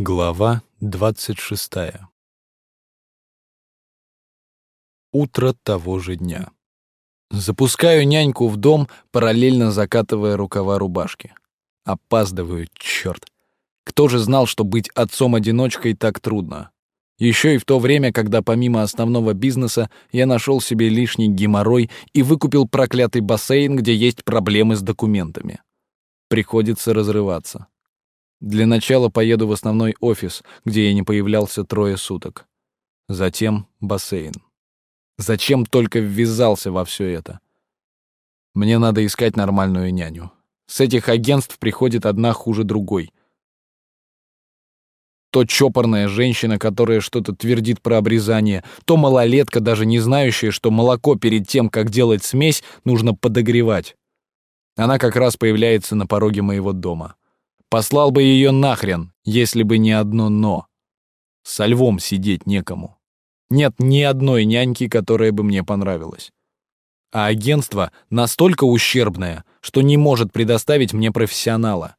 Глава двадцать шестая Утро того же дня. Запускаю няньку в дом, параллельно закатывая рукава рубашки. Опаздываю, черт. Кто же знал, что быть отцом-одиночкой так трудно? Еще и в то время, когда помимо основного бизнеса я нашел себе лишний геморрой и выкупил проклятый бассейн, где есть проблемы с документами. Приходится разрываться. Для начала поеду в основной офис, где я не появлялся трое суток. Затем бассейн. Зачем только ввязался во все это? Мне надо искать нормальную няню. С этих агентств приходит одна хуже другой. То чопорная женщина, которая что-то твердит про обрезание, то малолетка, даже не знающая, что молоко перед тем, как делать смесь, нужно подогревать. Она как раз появляется на пороге моего дома. Послал бы ее нахрен, если бы не одно «но». Со львом сидеть некому. Нет ни одной няньки, которая бы мне понравилась. А агентство настолько ущербное, что не может предоставить мне профессионала.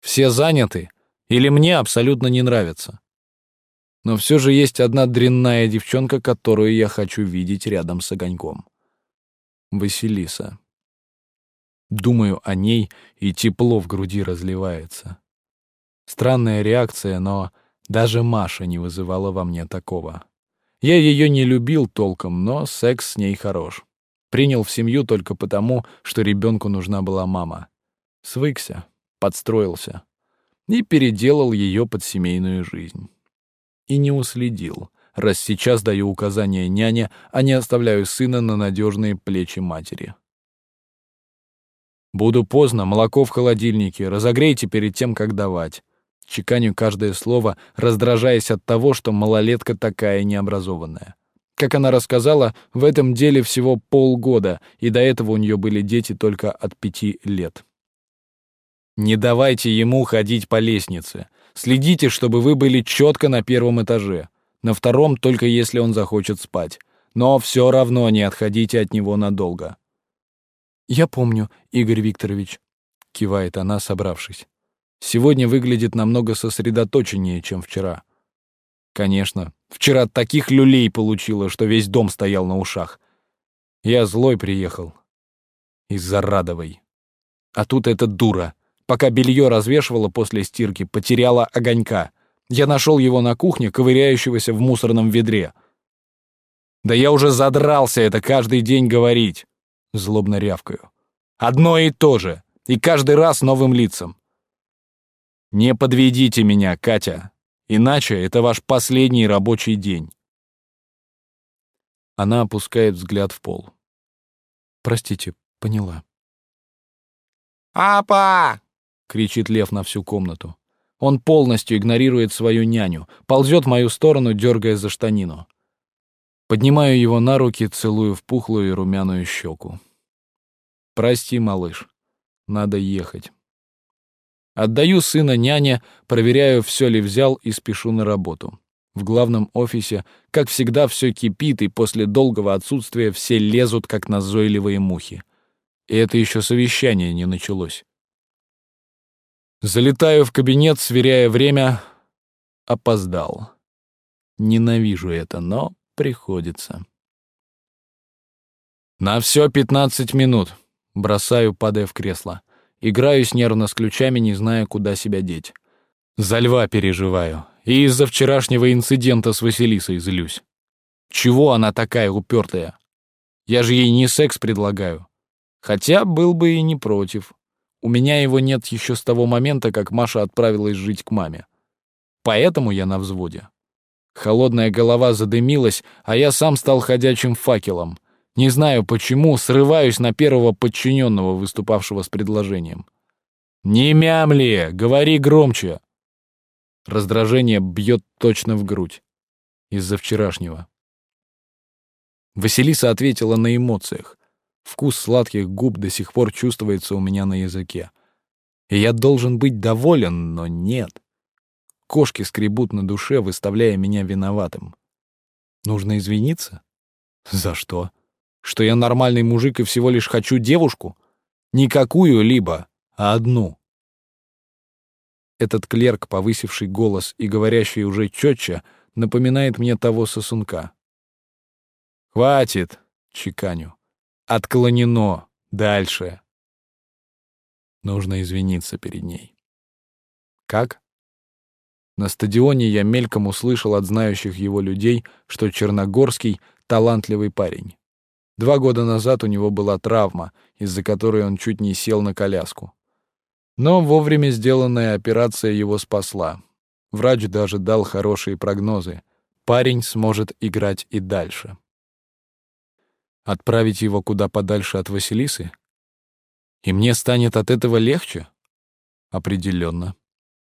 Все заняты или мне абсолютно не нравится. Но все же есть одна дрянная девчонка, которую я хочу видеть рядом с огоньком. Василиса. Думаю о ней, и тепло в груди разливается. Странная реакция, но даже Маша не вызывала во мне такого. Я ее не любил толком, но секс с ней хорош. Принял в семью только потому, что ребенку нужна была мама. Свыкся, подстроился и переделал ее под семейную жизнь. И не уследил, раз сейчас даю указания няне, а не оставляю сына на надежные плечи матери. Буду поздно, молоко в холодильнике, разогрейте перед тем, как давать. Чеканю каждое слово, раздражаясь от того, что малолетка такая необразованная. Как она рассказала, в этом деле всего полгода, и до этого у нее были дети только от пяти лет. Не давайте ему ходить по лестнице. Следите, чтобы вы были четко на первом этаже. На втором только если он захочет спать. Но все равно не отходите от него надолго. «Я помню, Игорь Викторович», — кивает она, собравшись. «Сегодня выглядит намного сосредоточеннее, чем вчера». «Конечно, вчера таких люлей получила, что весь дом стоял на ушах. Я злой приехал. Из-за Радовой. А тут эта дура, пока белье развешивала после стирки, потеряла огонька. Я нашел его на кухне, ковыряющегося в мусорном ведре. Да я уже задрался это каждый день говорить. Злобно рявкаю. «Одно и то же, и каждый раз новым лицам. Не подведите меня, Катя, иначе это ваш последний рабочий день». Она опускает взгляд в пол. «Простите, поняла». «Апа!» — кричит лев на всю комнату. Он полностью игнорирует свою няню, ползет в мою сторону, дергая за штанину. Поднимаю его на руки, целую в пухлую и румяную щеку. «Прости, малыш, надо ехать». Отдаю сына няне, проверяю, все ли взял и спешу на работу. В главном офисе, как всегда, все кипит, и после долгого отсутствия все лезут, как назойливые мухи. И это еще совещание не началось. Залетаю в кабинет, сверяя время. Опоздал. Ненавижу это, но приходится. На все пятнадцать минут. Бросаю, падая в кресло. Играюсь нервно с ключами, не зная, куда себя деть. За льва переживаю. И из-за вчерашнего инцидента с Василисой злюсь. Чего она такая упертая? Я же ей не секс предлагаю. Хотя был бы и не против. У меня его нет еще с того момента, как Маша отправилась жить к маме. Поэтому я на взводе. Холодная голова задымилась, а я сам стал ходячим факелом. Не знаю почему, срываюсь на первого подчиненного, выступавшего с предложением. «Не мямли! Говори громче!» Раздражение бьет точно в грудь. Из-за вчерашнего. Василиса ответила на эмоциях. Вкус сладких губ до сих пор чувствуется у меня на языке. И я должен быть доволен, но нет. Кошки скребут на душе, выставляя меня виноватым. Нужно извиниться? За что? Что я нормальный мужик и всего лишь хочу девушку? Не какую-либо, а одну. Этот клерк, повысивший голос и говорящий уже четче, напоминает мне того сосунка. «Хватит!» — чеканю. «Отклонено! Дальше!» Нужно извиниться перед ней. «Как?» На стадионе я мельком услышал от знающих его людей, что Черногорский — талантливый парень. Два года назад у него была травма, из-за которой он чуть не сел на коляску. Но вовремя сделанная операция его спасла. Врач даже дал хорошие прогнозы. Парень сможет играть и дальше. Отправить его куда подальше от Василисы? И мне станет от этого легче? Определенно.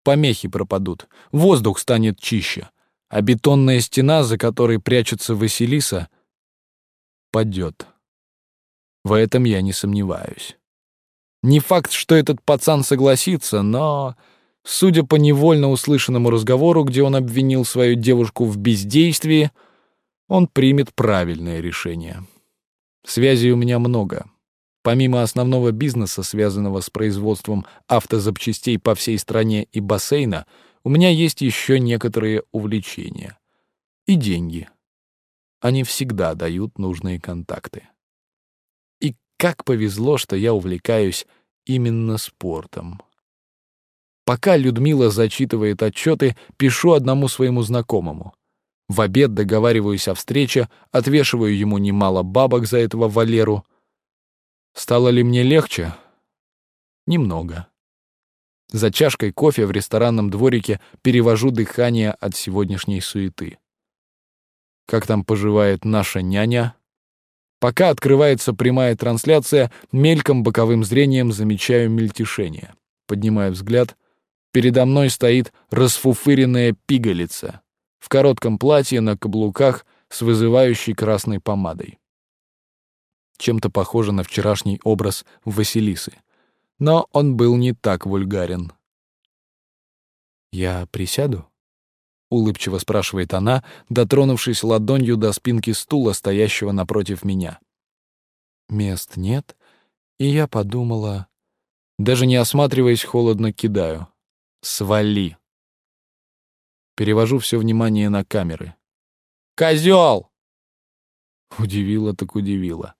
Помехи пропадут, воздух станет чище, а бетонная стена, за которой прячется Василиса, падет. В этом я не сомневаюсь. Не факт, что этот пацан согласится, но, судя по невольно услышанному разговору, где он обвинил свою девушку в бездействии, он примет правильное решение. Связей у меня много. Помимо основного бизнеса, связанного с производством автозапчастей по всей стране и бассейна, у меня есть еще некоторые увлечения. И деньги. Они всегда дают нужные контакты. И как повезло, что я увлекаюсь именно спортом. Пока Людмила зачитывает отчеты, пишу одному своему знакомому. В обед договариваюсь о встрече, отвешиваю ему немало бабок за этого Валеру — Стало ли мне легче? Немного. За чашкой кофе в ресторанном дворике перевожу дыхание от сегодняшней суеты. Как там поживает наша няня? Пока открывается прямая трансляция, мельком боковым зрением замечаю мельтешение. Поднимаю взгляд. Передо мной стоит расфуфыренная пигалица в коротком платье на каблуках с вызывающей красной помадой чем-то похоже на вчерашний образ Василисы. Но он был не так вульгарен. «Я присяду?» — улыбчиво спрашивает она, дотронувшись ладонью до спинки стула, стоящего напротив меня. Мест нет, и я подумала... Даже не осматриваясь, холодно кидаю. «Свали!» Перевожу все внимание на камеры. «Козел!» Удивило так удивило.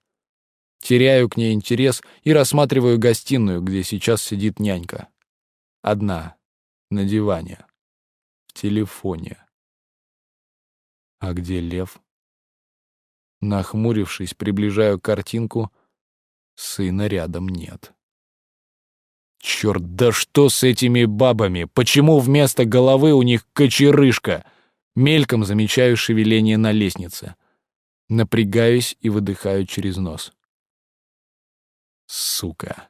Теряю к ней интерес и рассматриваю гостиную, где сейчас сидит нянька. Одна, на диване, в телефоне. А где лев? Нахмурившись, приближаю картинку. Сына рядом нет. Черт, да что с этими бабами? Почему вместо головы у них кочерышка? Мельком замечаю шевеление на лестнице. Напрягаюсь и выдыхаю через нос. Сука.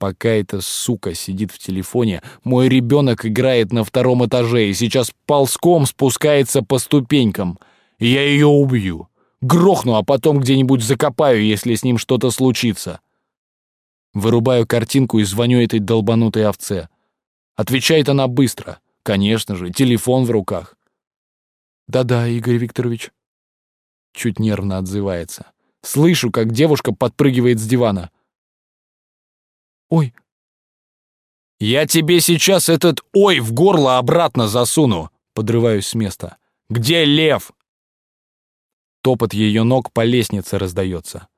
Пока эта сука сидит в телефоне, мой ребенок играет на втором этаже и сейчас ползком спускается по ступенькам. Я ее убью. Грохну, а потом где-нибудь закопаю, если с ним что-то случится. Вырубаю картинку и звоню этой долбанутой овце. Отвечает она быстро. Конечно же, телефон в руках. «Да-да, Игорь Викторович». Чуть нервно отзывается. Слышу, как девушка подпрыгивает с дивана. «Ой!» «Я тебе сейчас этот «ой» в горло обратно засуну!» Подрываюсь с места. «Где лев?» Топот ее ног по лестнице раздается.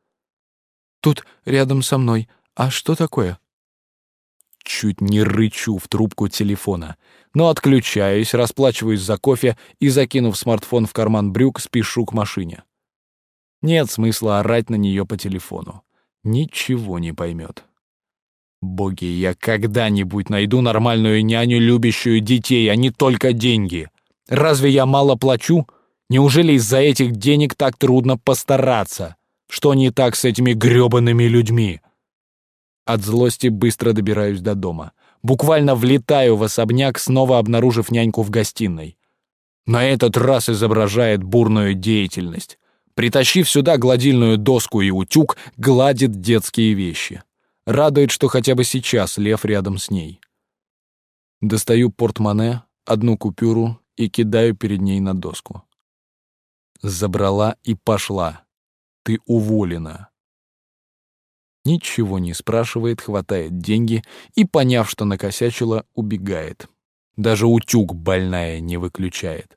«Тут рядом со мной. А что такое?» Чуть не рычу в трубку телефона, но отключаюсь, расплачиваюсь за кофе и, закинув смартфон в карман брюк, спешу к машине. Нет смысла орать на нее по телефону. Ничего не поймет. Боги, я когда-нибудь найду нормальную няню, любящую детей, а не только деньги. Разве я мало плачу? Неужели из-за этих денег так трудно постараться? Что не так с этими грёбаными людьми? От злости быстро добираюсь до дома. Буквально влетаю в особняк, снова обнаружив няньку в гостиной. На этот раз изображает бурную деятельность. Притащив сюда гладильную доску и утюг, гладит детские вещи. Радует, что хотя бы сейчас лев рядом с ней. Достаю портмоне, одну купюру и кидаю перед ней на доску. Забрала и пошла. Ты уволена. Ничего не спрашивает, хватает деньги и, поняв, что накосячила, убегает. Даже утюг больная не выключает.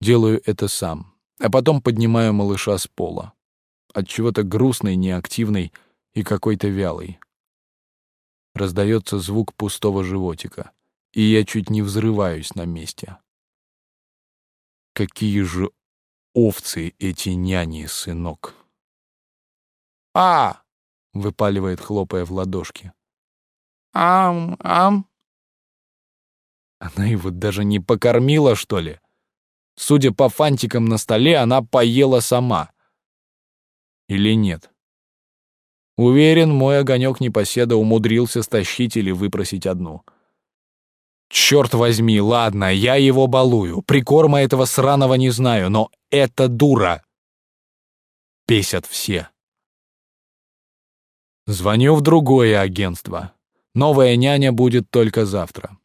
Делаю это сам, а потом поднимаю малыша с пола. От чего-то грустный, неактивный и какой-то вялый. Раздается звук пустого животика, и я чуть не взрываюсь на месте. Какие же овцы эти няни, сынок. А! выпаливает, хлопая в ладошки. Ам, ам. Она его даже не покормила, что ли? Судя по фантикам на столе, она поела сама. Или нет? Уверен, мой огонек непоседа умудрился стащить или выпросить одну. Черт возьми, ладно, я его балую. Прикорма этого сраного не знаю, но это дура. Бесят все. Звоню в другое агентство. Новая няня будет только завтра.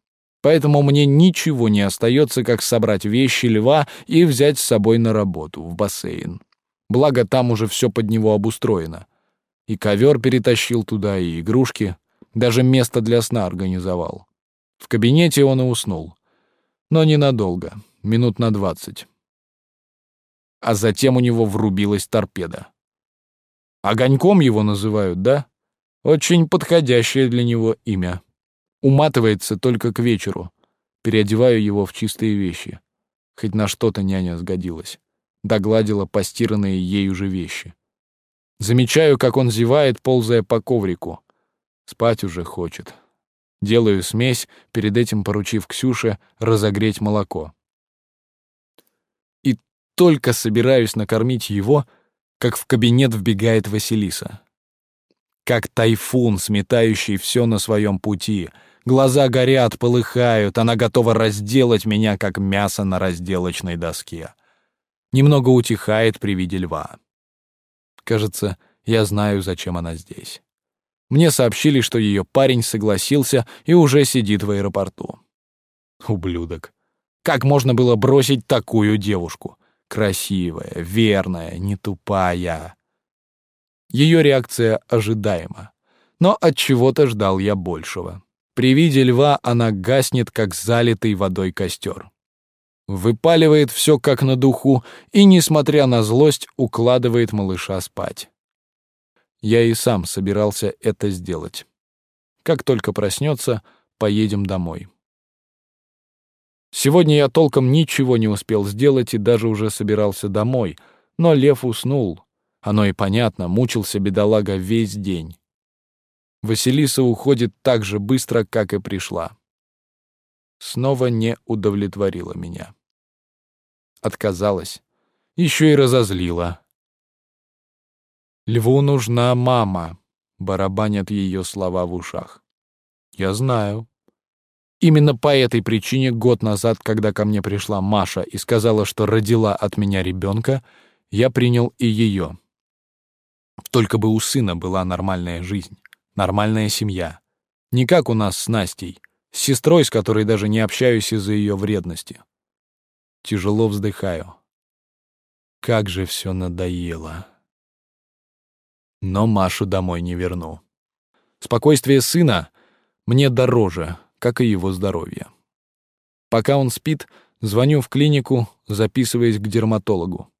Поэтому мне ничего не остается, как собрать вещи льва и взять с собой на работу, в бассейн. Благо, там уже все под него обустроено. И ковер перетащил туда, и игрушки. Даже место для сна организовал. В кабинете он и уснул. Но ненадолго, минут на двадцать. А затем у него врубилась торпеда. Огоньком его называют, да? Очень подходящее для него имя. Уматывается только к вечеру. Переодеваю его в чистые вещи. Хоть на что-то няня сгодилась. Догладила постиранные ею же вещи. Замечаю, как он зевает, ползая по коврику. Спать уже хочет. Делаю смесь, перед этим поручив Ксюше разогреть молоко. И только собираюсь накормить его, как в кабинет вбегает Василиса как тайфун, сметающий все на своем пути. Глаза горят, полыхают, она готова разделать меня, как мясо на разделочной доске. Немного утихает при виде льва. Кажется, я знаю, зачем она здесь. Мне сообщили, что ее парень согласился и уже сидит в аэропорту. Ублюдок. Как можно было бросить такую девушку? Красивая, верная, не тупая. Ее реакция ожидаема. Но от чего-то ждал я большего. При виде льва она гаснет, как залитый водой костер. Выпаливает все как на духу и, несмотря на злость, укладывает малыша спать. Я и сам собирался это сделать. Как только проснется, поедем домой. Сегодня я толком ничего не успел сделать и даже уже собирался домой, но лев уснул, оно и понятно, мучился бедолага весь день. Василиса уходит так же быстро, как и пришла. Снова не удовлетворила меня. Отказалась. Еще и разозлила. «Льву нужна мама», — барабанят ее слова в ушах. «Я знаю». Именно по этой причине год назад, когда ко мне пришла Маша и сказала, что родила от меня ребенка, я принял и ее. Только бы у сына была нормальная жизнь, нормальная семья. Не как у нас с Настей, с сестрой, с которой даже не общаюсь из-за ее вредности. Тяжело вздыхаю. Как же все надоело. Но Машу домой не верну. Спокойствие сына мне дороже, как и его здоровье. Пока он спит, звоню в клинику, записываясь к дерматологу.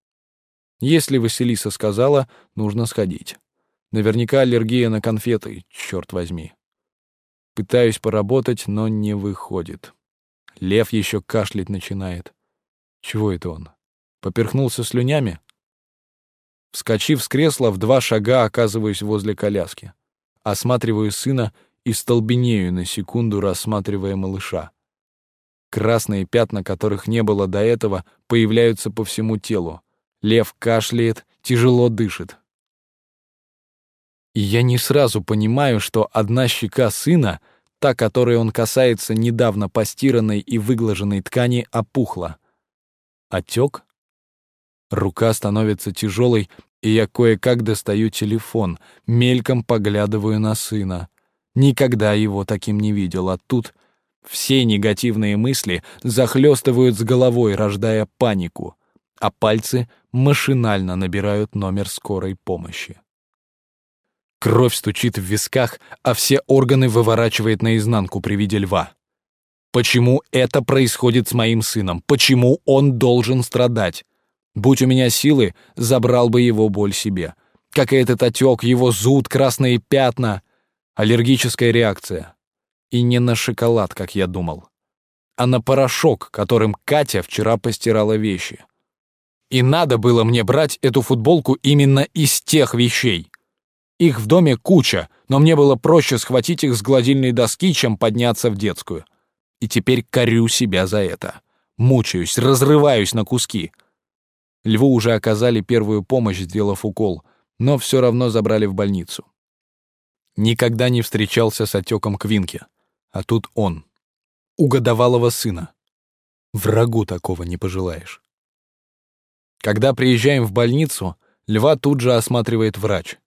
Если Василиса сказала, нужно сходить. Наверняка аллергия на конфеты, черт возьми. Пытаюсь поработать, но не выходит. Лев еще кашлять начинает. Чего это он? Поперхнулся слюнями? Вскочив с кресла, в два шага оказываюсь возле коляски. Осматриваю сына и столбенею на секунду, рассматривая малыша. Красные пятна, которых не было до этого, появляются по всему телу. Лев кашляет, тяжело дышит. И я не сразу понимаю, что одна щека сына, та, которой он касается недавно постиранной и выглаженной ткани, опухла. Отек? Рука становится тяжелой, и я кое-как достаю телефон, мельком поглядываю на сына. Никогда его таким не видел, а тут все негативные мысли захлестывают с головой, рождая панику а пальцы машинально набирают номер скорой помощи. Кровь стучит в висках, а все органы выворачивает наизнанку при виде льва. Почему это происходит с моим сыном? Почему он должен страдать? Будь у меня силы, забрал бы его боль себе. Как и этот отек, его зуд, красные пятна. Аллергическая реакция. И не на шоколад, как я думал, а на порошок, которым Катя вчера постирала вещи. И надо было мне брать эту футболку именно из тех вещей. Их в доме куча, но мне было проще схватить их с гладильной доски, чем подняться в детскую. И теперь корю себя за это. Мучаюсь, разрываюсь на куски. Льву уже оказали первую помощь, сделав укол, но все равно забрали в больницу. Никогда не встречался с отеком Квинки, а тут он. У годовалого сына. Врагу такого не пожелаешь. Когда приезжаем в больницу, Льва тут же осматривает врач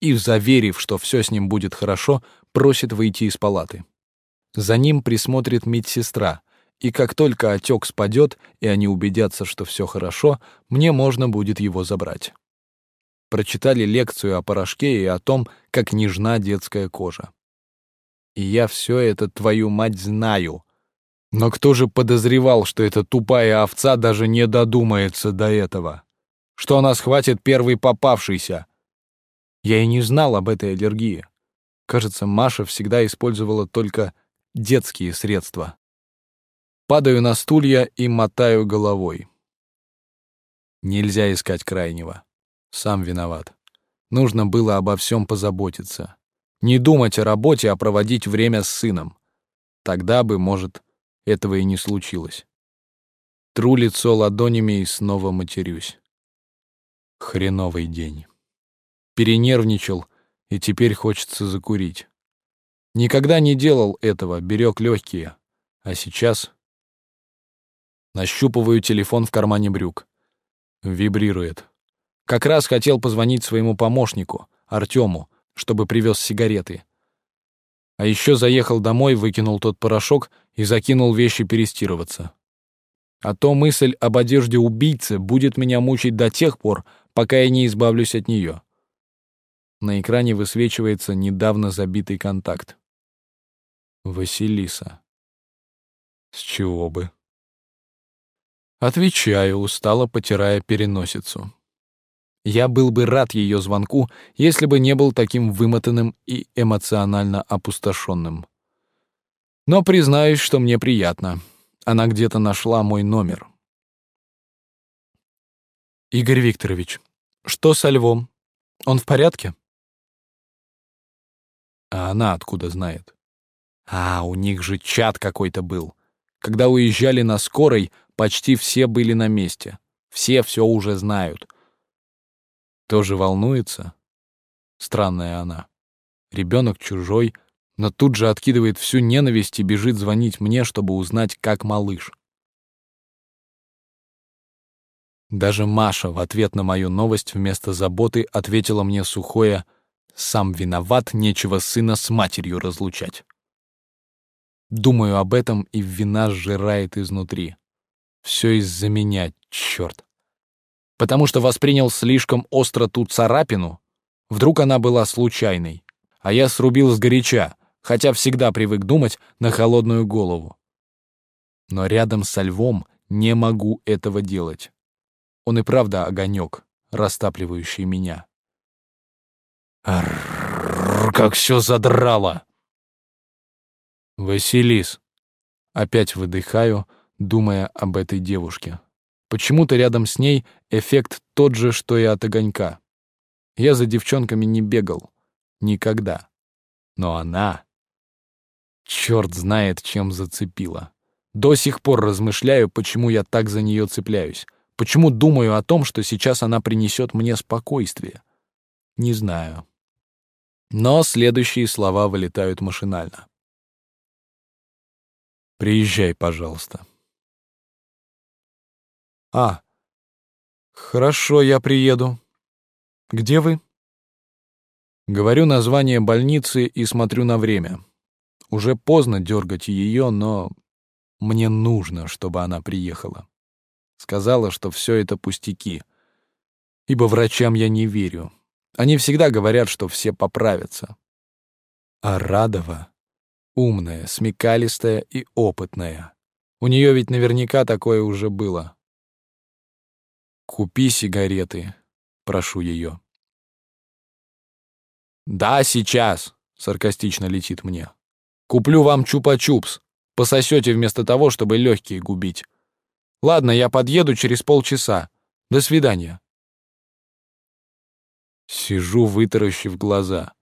и, заверив, что все с ним будет хорошо, просит выйти из палаты. За ним присмотрит медсестра, и как только отек спадет, и они убедятся, что все хорошо, мне можно будет его забрать. Прочитали лекцию о порошке и о том, как нежна детская кожа. И я все это, твою мать, знаю. Но кто же подозревал, что эта тупая овца даже не додумается до этого? Что она схватит первый попавшийся? Я и не знал об этой аллергии. Кажется, Маша всегда использовала только детские средства. Падаю на стулья и мотаю головой. Нельзя искать крайнего. Сам виноват. Нужно было обо всем позаботиться. Не думать о работе, а проводить время с сыном. Тогда бы, может, этого и не случилось. Тру лицо ладонями и снова матерюсь. Хреновый день. Перенервничал, и теперь хочется закурить. Никогда не делал этого, берег легкие. А сейчас... Нащупываю телефон в кармане брюк. Вибрирует. Как раз хотел позвонить своему помощнику, Артему, чтобы привез сигареты. А еще заехал домой, выкинул тот порошок и закинул вещи перестирываться. А то мысль об одежде убийцы будет меня мучить до тех пор, пока я не избавлюсь от нее. На экране высвечивается недавно забитый контакт. Василиса. С чего бы? Отвечаю, устало потирая переносицу. Я был бы рад ее звонку, если бы не был таким вымотанным и эмоционально опустошенным. Но признаюсь, что мне приятно. Она где-то нашла мой номер. Игорь Викторович, что со львом? Он в порядке? А она откуда знает? А, у них же чат какой-то был. Когда уезжали на скорой, почти все были на месте. Все все уже знают. Тоже волнуется? Странная она. Ребенок чужой, но тут же откидывает всю ненависть и бежит звонить мне, чтобы узнать, как малыш. Даже Маша в ответ на мою новость вместо заботы ответила мне сухое «Сам виноват, нечего сына с матерью разлучать». Думаю об этом, и вина сжирает изнутри. Все из-за меня, черт. Потому что воспринял слишком остро ту царапину. Вдруг она была случайной. А я срубил сгоряча, хотя всегда привык думать на холодную голову. Но рядом со львом не могу этого делать. Он и правда огонек, растапливающий меня. Аррррр, как все задрало! Василис. Опять выдыхаю, думая об этой девушке. Почему-то рядом с ней эффект тот же, что и от огонька. Я за девчонками не бегал. Никогда. Но она... Черт знает, чем зацепила. До сих пор размышляю, почему я так за нее цепляюсь. Почему думаю о том, что сейчас она принесет мне спокойствие. Не знаю. Но следующие слова вылетают машинально. Приезжай, пожалуйста. А, хорошо, я приеду. Где вы? Говорю название больницы и смотрю на время. Уже поздно дергать ее, но мне нужно, чтобы она приехала. Сказала, что все это пустяки, ибо врачам я не верю. Они всегда говорят, что все поправятся. А Радова умная, смекалистая и опытная. У нее ведь наверняка такое уже было. «Купи сигареты», — прошу ее. «Да, сейчас», — саркастично летит мне. «Куплю вам чупа-чупс. Пососете вместо того, чтобы легкие губить. Ладно, я подъеду через полчаса. До свидания». Сижу, вытаращив глаза.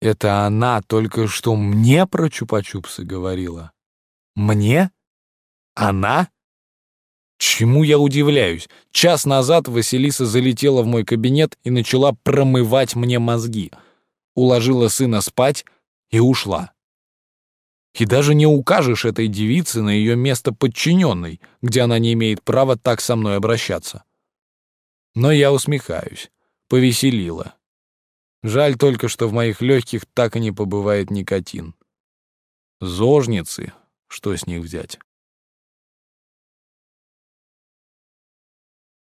Это она только что мне про чупа-чупсы говорила. Мне? Она? Чему я удивляюсь? Час назад Василиса залетела в мой кабинет и начала промывать мне мозги. Уложила сына спать и ушла. И даже не укажешь этой девице на ее место подчиненной, где она не имеет права так со мной обращаться. Но я усмехаюсь. Повеселила. Жаль только, что в моих легких так и не побывает никотин. Зожницы, что с них взять?